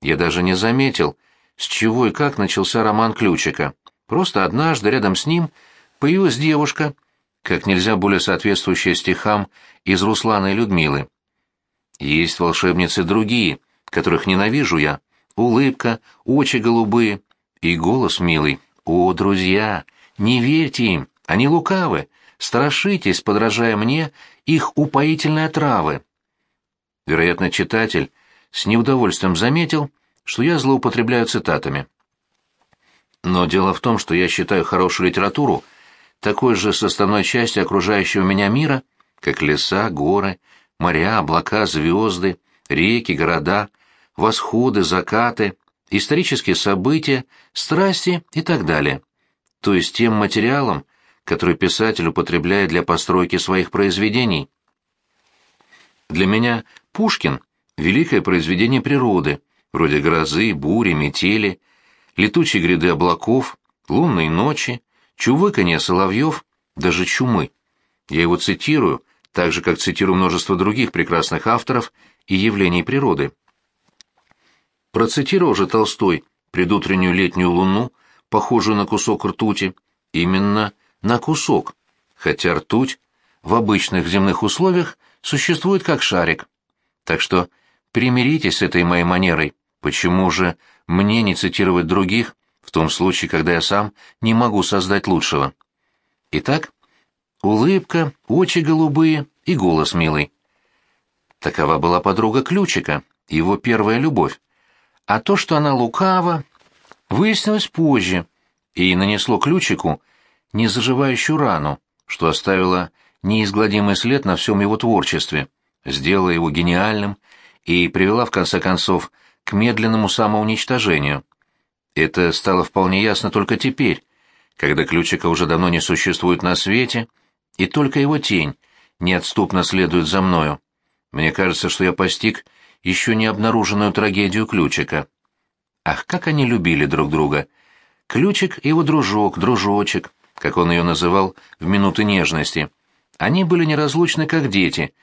Я даже не заметил, с чего и как начался роман Ключика. Просто однажды рядом с ним появилась девушка, как нельзя более соответствующая стихам из Руслана и Людмилы. Есть волшебницы другие, которых ненавижу я. Улыбка, очи голубые и голос милый. О, друзья, не верьте им, они лукавы. Страшитесь, подражая мне, их упоительной отравы. Вероятно, читатель с неудовольствием заметил, что я злоупотребляю цитатами. Но дело в том, что я считаю хорошую литературу такой же составной частью окружающего меня мира, как леса, горы, моря, облака, звезды, реки, города, восходы, закаты, исторические события, страсти и так далее. То есть тем материалом, который писатель употребляет для постройки своих произведений. Для меня Пушкин — великое произведение природы, вроде грозы, бури, метели, летучей гряды облаков, лунной ночи, чувыканья соловьев, даже чумы. Я его цитирую, так же, как цитирую множество других прекрасных авторов и явлений природы. Процитировал же Толстой предутреннюю летнюю луну, похожую на кусок ртути, именно на кусок, хотя ртуть в обычных земных условиях существует как шарик. Так что примиритесь с этой моей манерой. Почему же мне не цитировать других, в том случае, когда я сам не могу создать лучшего? Итак, улыбка, очи голубые и голос милый. Такова была подруга Ключика, его первая любовь. А то, что она лукава, выяснилось позже и нанесло Ключику незаживающую рану, что оставило неизгладимый след на всем его творчестве, сделала его гениальным и привела, в конце концов, к медленному самоуничтожению. Это стало вполне ясно только теперь, когда Ключика уже давно не существует на свете, и только его тень неотступно следует за мною. Мне кажется, что я постиг еще не обнаруженную трагедию Ключика. Ах, как они любили друг друга! Ключик и его дружок, дружочек, как он ее называл в минуты нежности. Они были неразлучны, как дети,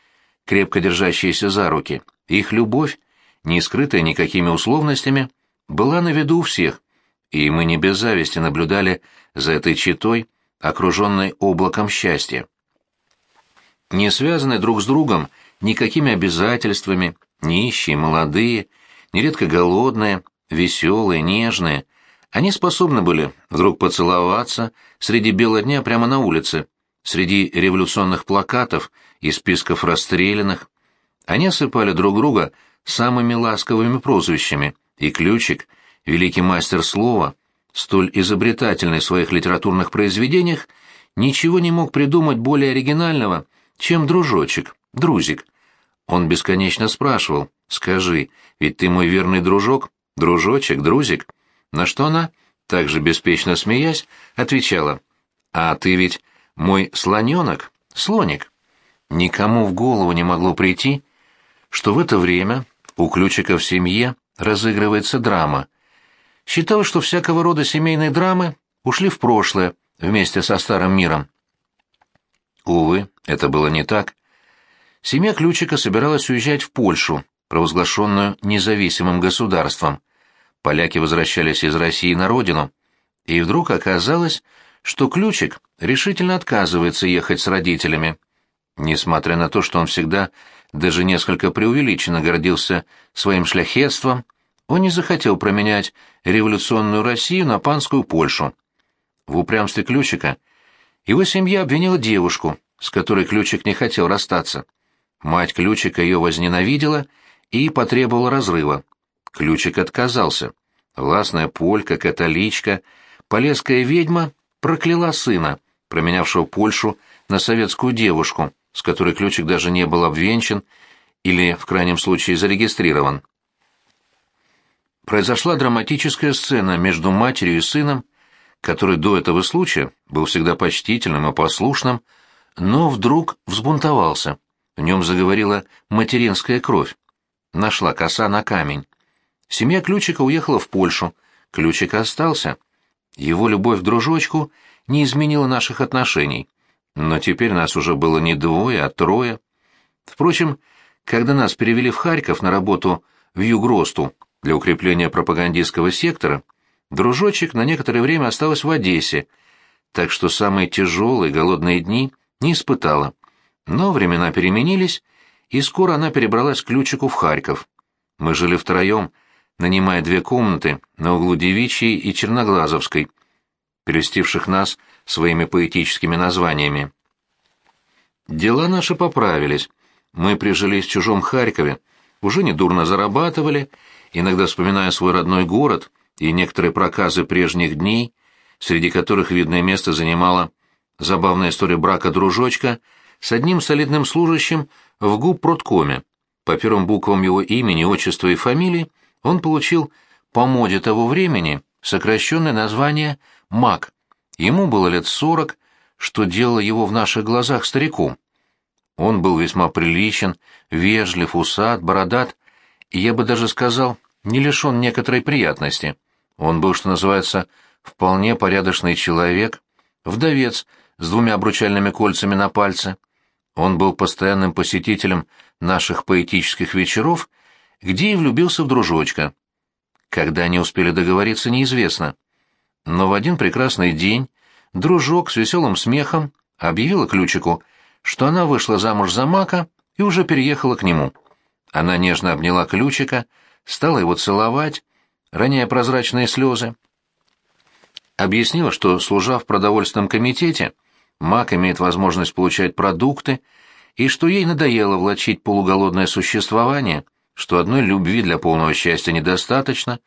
крепко держащиеся за руки. Их любовь не скрытая никакими условностями, была на виду у всех, и мы не без зависти наблюдали за этой читой, окруженной облаком счастья. Не связанные друг с другом никакими обязательствами, нищие, молодые, нередко голодные, веселые, нежные, они способны были вдруг поцеловаться среди бела дня прямо на улице, среди революционных плакатов и списков расстрелянных. Они осыпали друг друга самыми ласковыми прозвищами, и Ключик, великий мастер слова, столь изобретательный в своих литературных произведениях, ничего не мог придумать более оригинального, чем дружочек, друзик. Он бесконечно спрашивал, «Скажи, ведь ты мой верный дружок, дружочек, друзик?» На что она, также беспечно смеясь, отвечала, «А ты ведь мой слоненок, слоник». Никому в голову не могло прийти, что в это время у Ключика в семье разыгрывается драма. Считал, что всякого рода семейные драмы ушли в прошлое вместе со старым миром. Увы, это было не так. Семья Ключика собиралась уезжать в Польшу, провозглашенную независимым государством. Поляки возвращались из России на родину, и вдруг оказалось, что Ключик решительно отказывается ехать с родителями. Несмотря на то, что он всегда даже несколько преувеличенно гордился своим шляхетством, он не захотел променять революционную Россию на панскую Польшу. В упрямстве Ключика его семья обвинила девушку, с которой Ключик не хотел расстаться. Мать Ключика ее возненавидела и потребовала разрыва. Ключик отказался. Властная полька, католичка, полесская ведьма прокляла сына, променявшего Польшу на советскую девушку, с которой ключик даже не был обвенчан или, в крайнем случае, зарегистрирован. Произошла драматическая сцена между матерью и сыном, который до этого случая был всегда почтительным и послушным, но вдруг взбунтовался. В нем заговорила материнская кровь. Нашла коса на камень. Семья Ключика уехала в Польшу. Ключик остался. Его любовь к дружочку не изменила наших отношений. Но теперь нас уже было не двое, а трое. Впрочем, когда нас перевели в Харьков на работу в Югросту, для укрепления пропагандистского сектора, дружочек на некоторое время осталась в Одессе, так что самые тяжелые голодные дни не испытала. Но времена переменились, и скоро она перебралась к Ключику в Харьков. Мы жили втроем, нанимая две комнаты на углу Девичьей и Черноглазовской, перестивших нас своими поэтическими названиями. Дела наши поправились. Мы прижились в чужом Харькове, уже недурно зарабатывали, иногда вспоминая свой родной город и некоторые проказы прежних дней, среди которых видное место занимала забавная история брака дружочка с одним солидным служащим в губпродкоме. По первым буквам его имени, отчества и фамилии он получил по моде того времени сокращенное название «Мак». Ему было лет сорок, что делало его в наших глазах стариком. Он был весьма приличен, вежлив, усат, бородат, и я бы даже сказал, не лишен некоторой приятности. Он был, что называется, вполне порядочный человек, вдовец с двумя обручальными кольцами на пальце. Он был постоянным посетителем наших поэтических вечеров, где и влюбился в дружочка. Когда они успели договориться, неизвестно. Но в один прекрасный день дружок с веселым смехом объявила Ключику, что она вышла замуж за Мака и уже переехала к нему. Она нежно обняла Ключика, стала его целовать, роняя прозрачные слезы. Объяснила, что, служа в продовольственном комитете, Мак имеет возможность получать продукты, и что ей надоело влачить полуголодное существование, что одной любви для полного счастья недостаточно,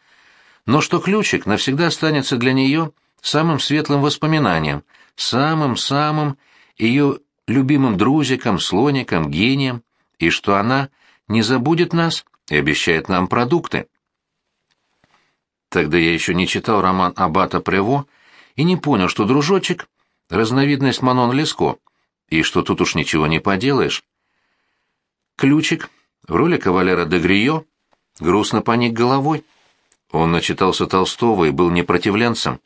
но что ключик навсегда останется для нее самым светлым воспоминанием, самым-самым ее любимым друзиком, слоником, гением, и что она не забудет нас и обещает нам продукты. Тогда я еще не читал роман Аббата Прево и не понял, что дружочек — разновидность Манон Леско, и что тут уж ничего не поделаешь. Ключик в роли кавалера де Грио грустно поник головой. Он начитался Толстого и был непротивленцем.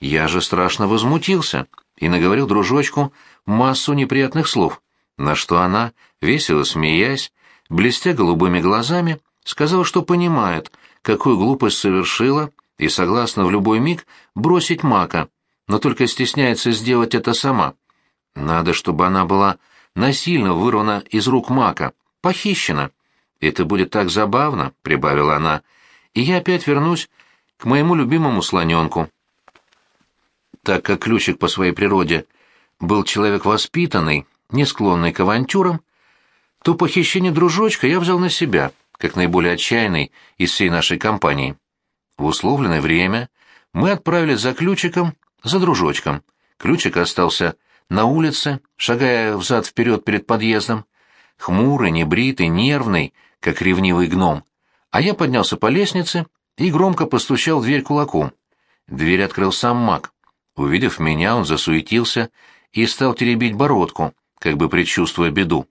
Я же страшно возмутился и наговорил дружочку массу неприятных слов, на что она, весело смеясь, блестя голубыми глазами, сказала, что понимает, какую глупость совершила и согласна в любой миг бросить мака, но только стесняется сделать это сама. Надо, чтобы она была насильно вырвана из рук мака, похищена. Это будет так забавно, — прибавила она, — и я опять вернусь к моему любимому слоненку. Так как Ключик по своей природе был человек воспитанный, не склонный к авантюрам, то похищение дружочка я взял на себя, как наиболее отчаянный из всей нашей компании. В условленное время мы отправились за Ключиком, за дружочком. Ключик остался на улице, шагая взад-вперед перед подъездом, хмурый, небритый, нервный, как ревнивый гном. А я поднялся по лестнице и громко постучал в дверь кулаком. Дверь открыл сам маг. Увидев меня, он засуетился и стал теребить бородку, как бы предчувствуя беду.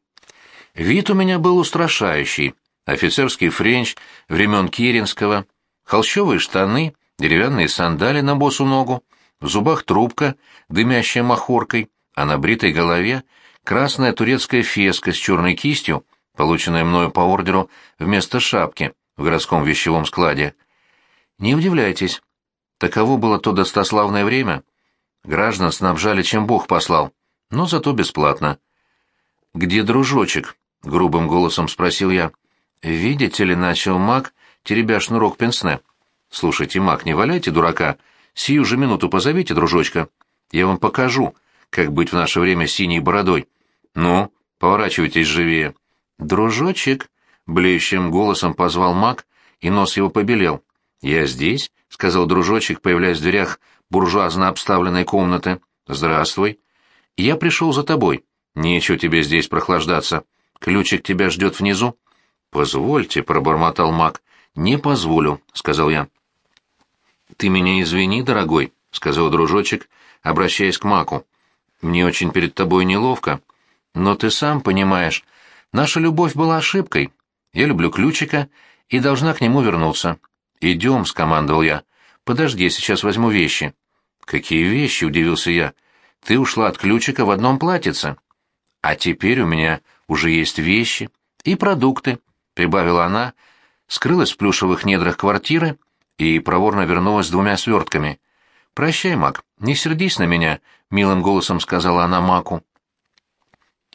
Вид у меня был устрашающий. Офицерский френч времен Керенского, холщовые штаны, деревянные сандали на босу ногу, в зубах трубка, дымящая махоркой, а на бритой голове красная турецкая феска с черной кистью, полученная мною по ордеру вместо шапки в городском вещевом складе. Не удивляйтесь, таково было то достославное время. Граждан снабжали, чем Бог послал, но зато бесплатно. «Где дружочек?» — грубым голосом спросил я. «Видите ли, — начал маг, теребя шнурок пенсне. Слушайте, маг, не валяйте дурака. Сию же минуту позовите дружочка. Я вам покажу, как быть в наше время синей бородой. Ну, поворачивайтесь живее. Дружочек, блеющим голосом позвал маг, и нос его побелел. Я здесь, сказал дружочек, появляясь в дверях буржуазно обставленной комнаты. Здравствуй. Я пришел за тобой. Нечего тебе здесь прохлаждаться. Ключик тебя ждет внизу. Позвольте, пробормотал маг. Не позволю, сказал я. Ты меня извини, дорогой, сказал дружочек, обращаясь к маку. Мне очень перед тобой неловко, но ты сам понимаешь, наша любовь была ошибкой. Я люблю ключика и должна к нему вернуться. Идем, скомандовал я. Подожди, сейчас возьму вещи. Какие вещи? удивился я. Ты ушла от ключика в одном платьице. А теперь у меня уже есть вещи и продукты, прибавила она, скрылась в плюшевых недрах квартиры и проворно вернулась с двумя свертками. «Прощай, Мак, не сердись на меня», — милым голосом сказала она Маку.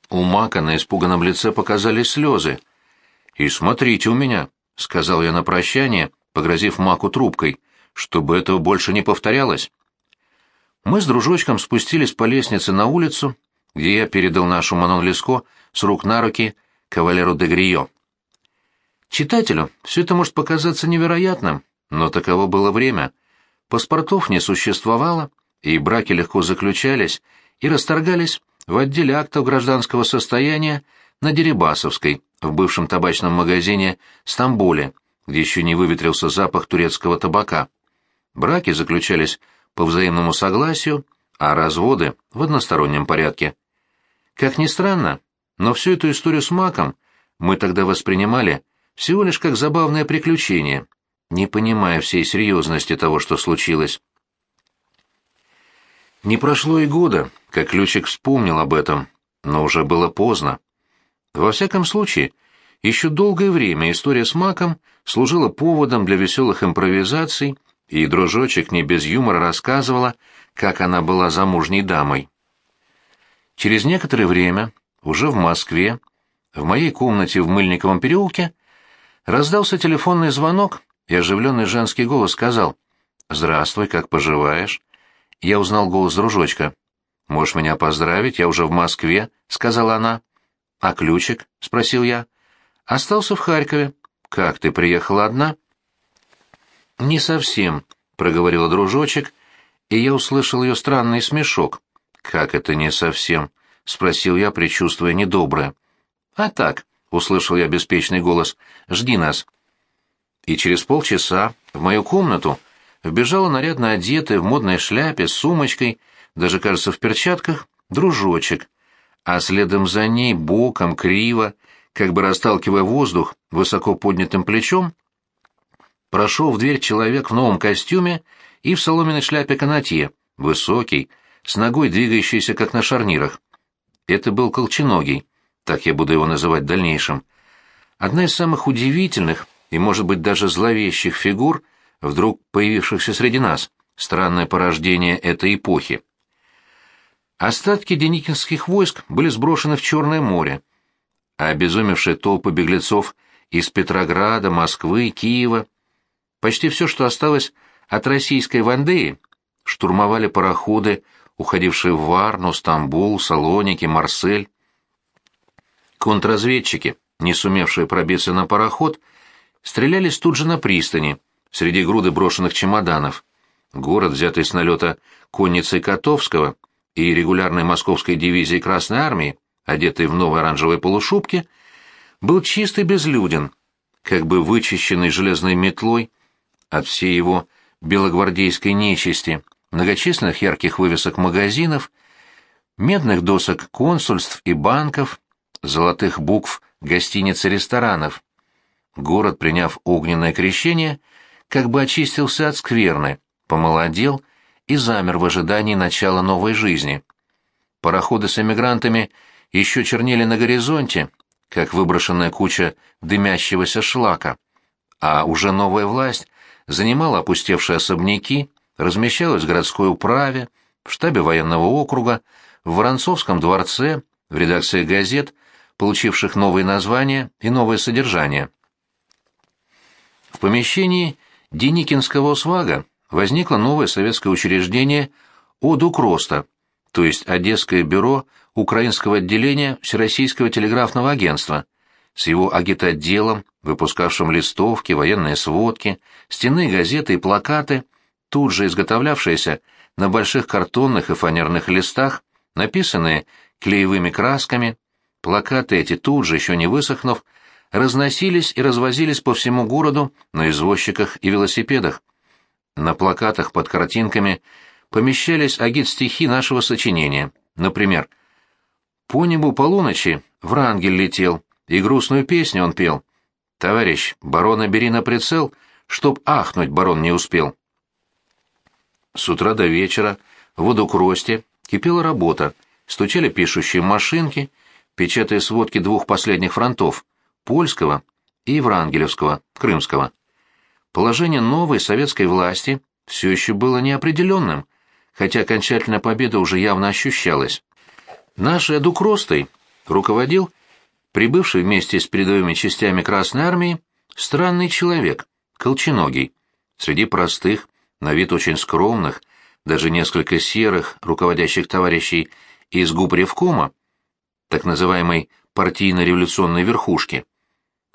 У Мака на испуганном лице показались слезы. «И смотрите у меня», — сказал я на прощание, погрозив Маку трубкой, чтобы этого больше не повторялось. Мы с дружочком спустились по лестнице на улицу, где я передал нашу Манон Леско с рук на руки кавалеру де Грио. Читателю все это может показаться невероятным, но таково было время. Паспортов не существовало, и браки легко заключались и расторгались в отделе актов гражданского состояния на Дерибасовской, в бывшем табачном магазине Стамбуле, где еще не выветрился запах турецкого табака. Браки заключались по взаимному согласию, а разводы — в одностороннем порядке. Как ни странно, но всю эту историю с маком мы тогда воспринимали всего лишь как забавное приключение, не понимая всей серьезности того, что случилось. Не прошло и года, как Ключик вспомнил об этом, но уже было поздно. Во всяком случае, еще долгое время история с маком служила поводом для веселых импровизаций, и дружочек не без юмора рассказывала, как она была замужней дамой. Через некоторое время, уже в Москве, в моей комнате в Мыльниковом переулке, Раздался телефонный звонок, и оживленный женский голос сказал «Здравствуй, как поживаешь?» Я узнал голос дружочка. «Можешь меня поздравить, я уже в Москве», — сказала она. «А ключик?» — спросил я. «Остался в Харькове. Как, ты приехала одна?» «Не совсем», — проговорила дружочек, и я услышал ее странный смешок. «Как это не совсем?» — спросил я, предчувствуя недоброе. «А так, — услышал я беспечный голос. «Жди нас». И через полчаса в мою комнату вбежала нарядно одетая в модной шляпе с сумочкой, даже, кажется, в перчатках, дружочек, а следом за ней боком, криво, как бы расталкивая воздух высоко поднятым плечом, прошел в дверь человек в новом костюме и в соломенной шляпе канатье, высокий, с ногой двигающийся, как на шарнирах. Это был колченогий так я буду его называть в дальнейшем, одна из самых удивительных и, может быть, даже зловещих фигур, вдруг появившихся среди нас, странное порождение этой эпохи. Остатки деникинских войск были сброшены в Черное море, а обезумевшие толпы беглецов из Петрограда, Москвы, Киева, почти все, что осталось от российской Вандеи, штурмовали пароходы, уходившие в Варну, Стамбул, Салоники, Марсель. Контрразведчики, не сумевшие пробиться на пароход, стрелялись тут же на пристани, среди груды брошенных чемоданов. Город, взятый с налета конницей Котовского и регулярной московской дивизией Красной Армии, одетый в новые оранжевые полушубки, был чист и безлюден, как бы вычищенный железной метлой от всей его белогвардейской нечисти, многочисленных ярких вывесок магазинов, медных досок консульств и банков, золотых букв гостиниц и ресторанов. Город, приняв огненное крещение, как бы очистился от скверны, помолодел и замер в ожидании начала новой жизни. Пароходы с эмигрантами еще чернели на горизонте, как выброшенная куча дымящегося шлака, а уже новая власть занимала опустевшие особняки, размещалась в городской управе, в штабе военного округа, в Воронцовском дворце, в редакции газет – получивших новые названия и новое содержание. В помещении Деникинского свага возникло новое советское учреждение ОДУКРОСТа, то есть Одесское бюро Украинского отделения Всероссийского телеграфного агентства, с его агитотделом, выпускавшим листовки, военные сводки, стенные газеты и плакаты, тут же изготовлявшиеся на больших картонных и фанерных листах, написанные клеевыми красками, Плакаты эти тут же, еще не высохнув, разносились и развозились по всему городу на извозчиках и велосипедах. На плакатах под картинками помещались агит-стихи нашего сочинения. Например, «По небу полуночи Врангель летел, и грустную песню он пел. Товарищ, барона бери на прицел, чтоб ахнуть барон не успел». С утра до вечера в водокросте кипела работа, стучали пишущие машинки — печатая сводки двух последних фронтов — польского и Еврангелевского, Крымского. Положение новой советской власти все еще было неопределенным, хотя окончательная победа уже явно ощущалась. Наш Эдук Ростой руководил прибывший вместе с передовыми частями Красной Армии странный человек, колченогий. Среди простых, на вид очень скромных, даже несколько серых руководящих товарищей из губ Ревкома, так называемой партийно-революционной верхушки,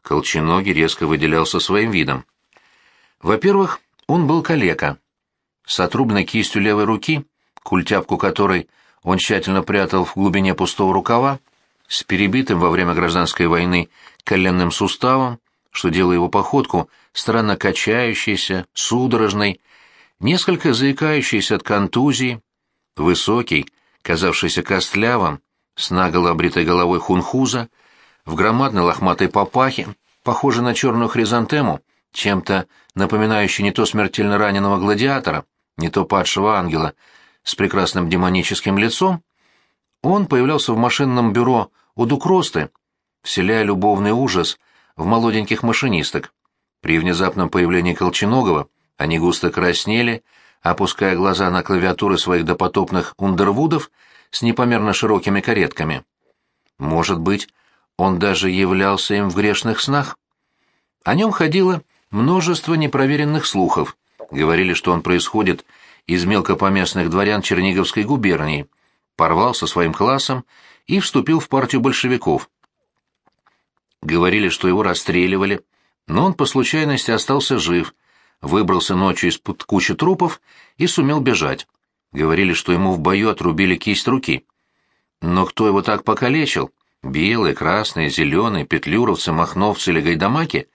Колченогий резко выделялся своим видом. Во-первых, он был калека. С отрубленной кистью левой руки, культяпку которой он тщательно прятал в глубине пустого рукава, с перебитым во время гражданской войны коленным суставом, что делало его походку странно качающейся, судорожной, несколько заикающейся от контузии, высокий, казавшийся костлявым, с наголо обритой головой хунхуза, в громадной лохматой папахе, похожей на черную хризантему, чем-то напоминающий не то смертельно раненого гладиатора, не то падшего ангела, с прекрасным демоническим лицом, он появлялся в машинном бюро у Дукросты, вселяя любовный ужас в молоденьких машинисток. При внезапном появлении Колченогова они густо краснели, опуская глаза на клавиатуры своих допотопных ундервудов с непомерно широкими каретками. Может быть, он даже являлся им в грешных снах? О нем ходило множество непроверенных слухов. Говорили, что он происходит из мелкопоместных дворян Черниговской губернии, порвал со своим классом и вступил в партию большевиков. Говорили, что его расстреливали, но он по случайности остался жив, выбрался ночью из-под кучи трупов и сумел бежать. Говорили, что ему в бою отрубили кисть руки. Но кто его так покалечил? Белые, красные, зеленые, петлюровцы, махновцы или гайдамаки?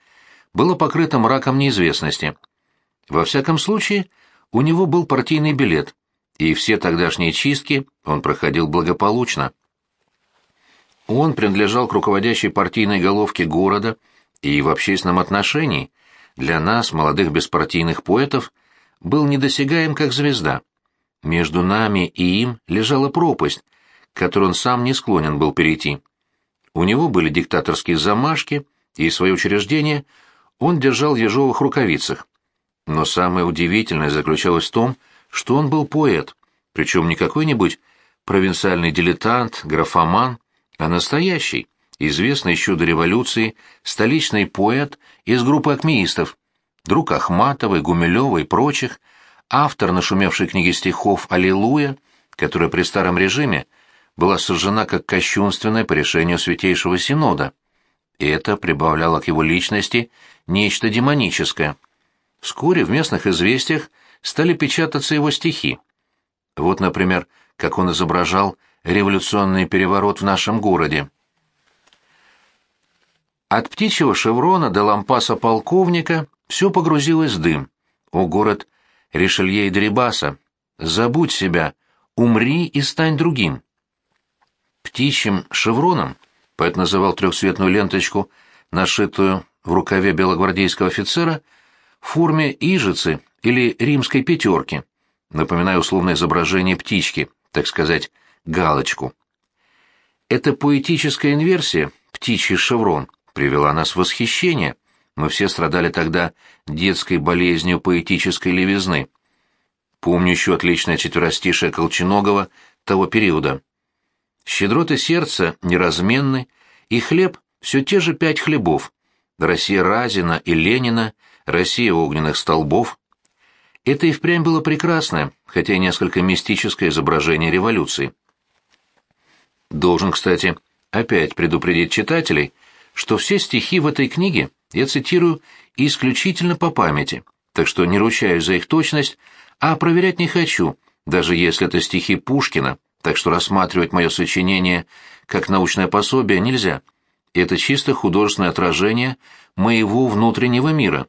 Было покрыто мраком неизвестности. Во всяком случае, у него был партийный билет, и все тогдашние чистки он проходил благополучно. Он принадлежал к руководящей партийной головке города и в общественном отношении для нас, молодых беспартийных поэтов, был недосягаем как звезда. Между нами и им лежала пропасть, которую он сам не склонен был перейти. У него были диктаторские замашки, и свое учреждение он держал ежовых рукавицах. Но самое удивительное заключалось в том, что он был поэт, причем не какой-нибудь провинциальный дилетант, графоман, а настоящий, известный еще до революции, столичный поэт из группы акмеистов, друг Ахматовой, Гумилева и прочих, автор нашумевшей книги стихов «Аллилуйя», которая при старом режиме была сожжена как кощунственная по решению Святейшего Синода. Это прибавляло к его личности нечто демоническое. Вскоре в местных известиях стали печататься его стихи. Вот, например, как он изображал революционный переворот в нашем городе. От птичьего шеврона до лампаса полковника все погрузилось в дым. О, город Ришелье и Дрибаса, забудь себя, умри и стань другим. Птичьим шевроном поэт называл трехцветную ленточку, нашитую в рукаве белогвардейского офицера, в форме ижицы или римской пятерки, напоминая условное изображение птички, так сказать, галочку. Эта поэтическая инверсия, птичий шеврон, привела нас в восхищение. Мы все страдали тогда детской болезнью поэтической левизны. Помню еще отличное четверостишее Колченогова того периода. «Щедроты сердца неразменны, и хлеб все те же пять хлебов. Россия Разина и Ленина, Россия огненных столбов». Это и впрямь было прекрасное, хотя и несколько мистическое изображение революции. Должен, кстати, опять предупредить читателей, что все стихи в этой книге я цитирую исключительно по памяти, так что не ручаюсь за их точность, а проверять не хочу, даже если это стихи Пушкина, так что рассматривать мое сочинение как научное пособие нельзя. Это чисто художественное отражение моего внутреннего мира.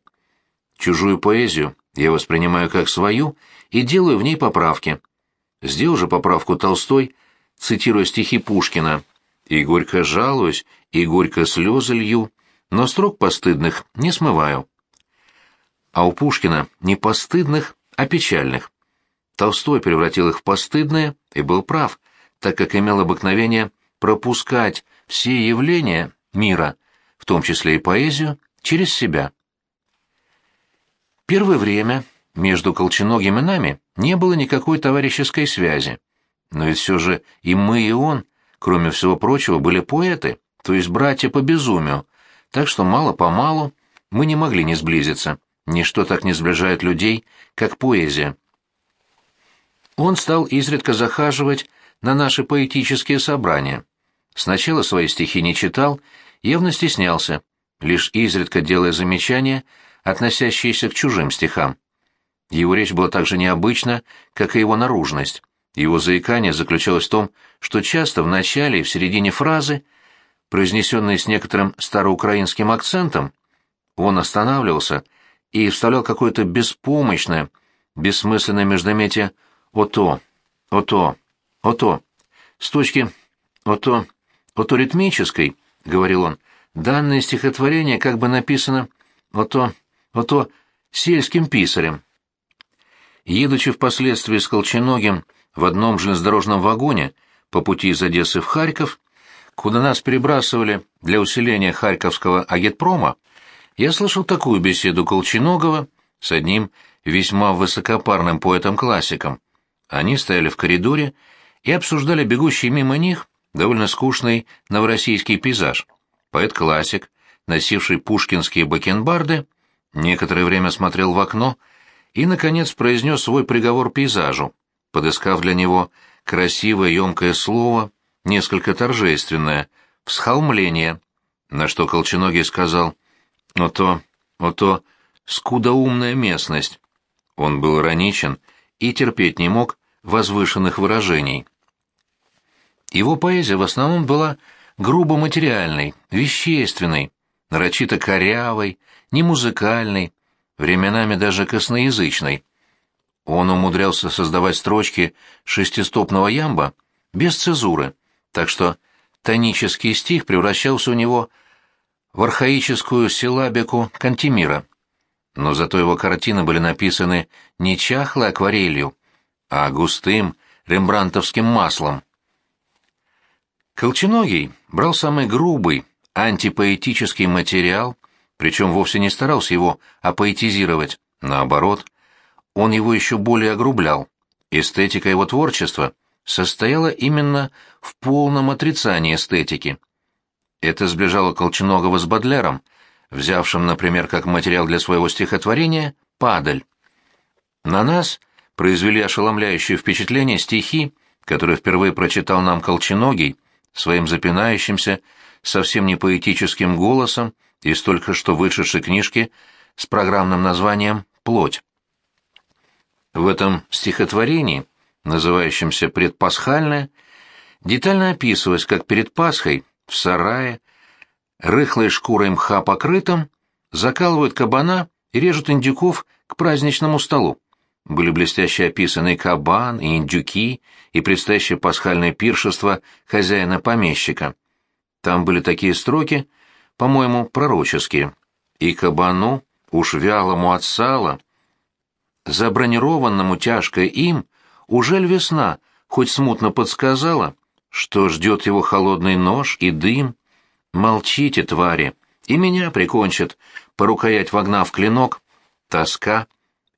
Чужую поэзию я воспринимаю как свою и делаю в ней поправки. Сделал же поправку Толстой – цитируя стихи Пушкина, «И горько жалуюсь, и горько слезы лью, но строк постыдных не смываю». А у Пушкина не постыдных, а печальных. Толстой превратил их в постыдные и был прав, так как имел обыкновение пропускать все явления мира, в том числе и поэзию, через себя. Первое время между Колченогим и нами не было никакой товарищеской связи. Но ведь все же и мы, и он, кроме всего прочего, были поэты, то есть братья по безумию, так что мало-помалу мы не могли не сблизиться. Ничто так не сближает людей, как поэзия. Он стал изредка захаживать на наши поэтические собрания. Сначала свои стихи не читал, явно стеснялся, лишь изредка делая замечания, относящиеся к чужим стихам. Его речь была так же необычна, как и его наружность. Его заикание заключалось в том, что часто в начале и в середине фразы, произнесенные с некоторым староукраинским акцентом, он останавливался и вставлял какое-то беспомощное, бессмысленное междометие «ото», «ото», «ото». С точки «ото», «ото» ритмической, — говорил он, — данное стихотворение как бы написано «ото», «ото» сельским писарем. Едучи впоследствии с Колченогим в одном железнодорожном вагоне по пути из Одессы в Харьков, куда нас перебрасывали для усиления Харьковского агитпрома, я слышал такую беседу Колченогова с одним весьма высокопарным поэтом-классиком. Они стояли в коридоре и обсуждали бегущий мимо них довольно скучный новороссийский пейзаж. Поэт-классик, носивший пушкинские бакенбарды, некоторое время смотрел в окно и, наконец, произнес свой приговор пейзажу, подыскав для него красивое емкое слово, несколько торжественное, «всхолмление», на что Колченогий сказал «Ото, ото, скудоумная местность». Он был ироничен и терпеть не мог возвышенных выражений. Его поэзия в основном была грубо материальной, вещественной, нарочито корявой, немузыкальной, временами даже косноязычной. Он умудрялся создавать строчки шестистопного ямба без цезуры, так что тонический стих превращался у него в архаическую силабику Кантемира. Но зато его картины были написаны не чахлой акварелью, а густым рембрантовским маслом. Колченогий брал самый грубый, антипоэтический материал, причем вовсе не старался его апоэтизировать, наоборот, он его еще более огрублял. Эстетика его творчества состояла именно в полном отрицании эстетики. Это сближало Колченогова с Бодлером, взявшим, например, как материал для своего стихотворения «Падаль». На нас произвели ошеломляющее впечатление стихи, которые впервые прочитал нам Колченогий, своим запинающимся, совсем не поэтическим голосом из только что вышедшей книжки с программным названием «Плоть». В этом стихотворении, называющемся «Предпасхальное», детально описывалось, как перед Пасхой в сарае, рыхлой шкурой мха покрытым, закалывают кабана и режут индюков к праздничному столу. Были блестяще описаны кабан, и индюки, и предстоящее пасхальное пиршество хозяина-помещика. Там были такие строки, по-моему, пророческие. «И кабану, уж вялому от сала, забронированному тяжко им, уже ль весна хоть смутно подсказала, что ждет его холодный нож и дым? Молчите, твари, и меня прикончат, по рукоять вогнав клинок, тоска,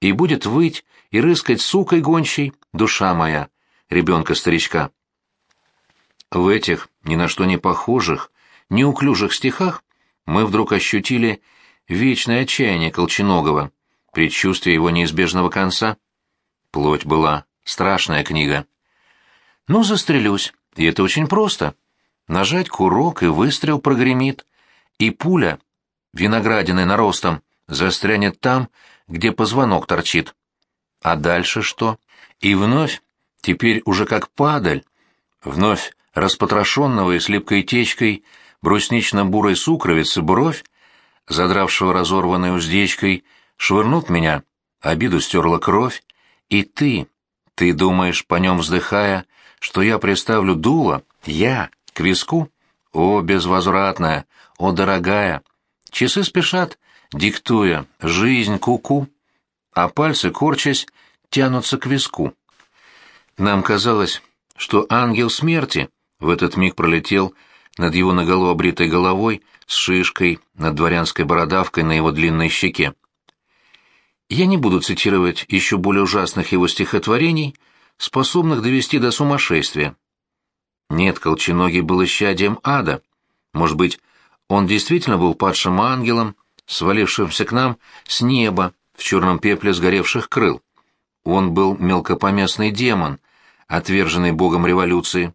и будет выть и рыскать сукой гончей душа моя, ребенка-старичка. В этих ни на что не похожих, неуклюжих стихах мы вдруг ощутили вечное отчаяние Колченогова, предчувствие его неизбежного конца. Плоть была страшная книга. Ну, застрелюсь, и это очень просто. Нажать курок, и выстрел прогремит, и пуля, виноградиной наростом, застрянет там, где позвонок торчит. А дальше что? И вновь, теперь уже как падаль, вновь распотрошенного и с липкой течкой бруснично-бурой сукровицы бровь, задравшего разорванной уздечкой, швырнут меня, обиду стерла кровь, и ты, ты думаешь, по нем вздыхая, что я приставлю дуло, я, к виску? О, безвозвратная, о, дорогая! Часы спешат, диктуя «жизнь куку», -ку, а пальцы, корчась, тянутся к виску. Нам казалось, что ангел смерти в этот миг пролетел над его наголо обритой головой с шишкой над дворянской бородавкой на его длинной щеке. Я не буду цитировать еще более ужасных его стихотворений, способных довести до сумасшествия. Нет, Колченогий был исчадием ада. Может быть, он действительно был падшим ангелом, свалившимся к нам с неба в черном пепле сгоревших крыл. Он был мелкопоместный демон, отверженный богом революции.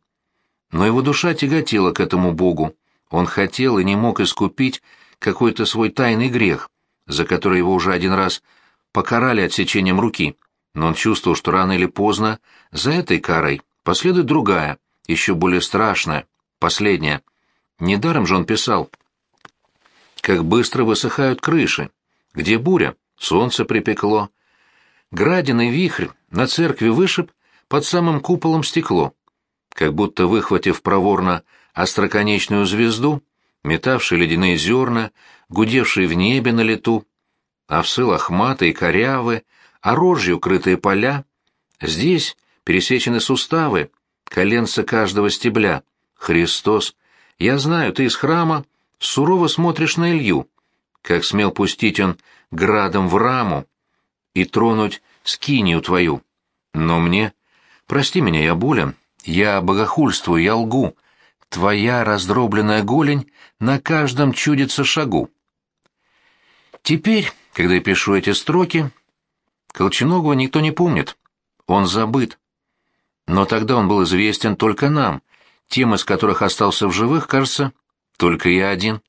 Но его душа тяготела к этому богу. Он хотел и не мог искупить какой-то свой тайный грех, за который его уже один раз покарали отсечением руки. Но он чувствовал, что рано или поздно за этой карой последует другая, еще более страшная, последняя. Недаром же он писал. «Как быстро высыхают крыши! Где буря? Солнце припекло. Градиный вихрь на церкви вышиб под самым куполом стекло. Как будто выхватив проворно остроконечную звезду, метавшие ледяные зерна, гудевшие в небе на лету, овсы лохматые, корявы, а рожью крытые поля. Здесь пересечены суставы, коленца каждого стебля. Христос, я знаю, ты из храма сурово смотришь на Илью, как смел пустить он градом в раму и тронуть скинию твою. Но мне... Прости меня, я болен, я богохульствую, я лгу. Твоя раздробленная голень на каждом чудится шагу. Теперь, когда я пишу эти строки, Колченогова никто не помнит. Он забыт. Но тогда он был известен только нам, тем из которых остался в живых, кажется, только я один.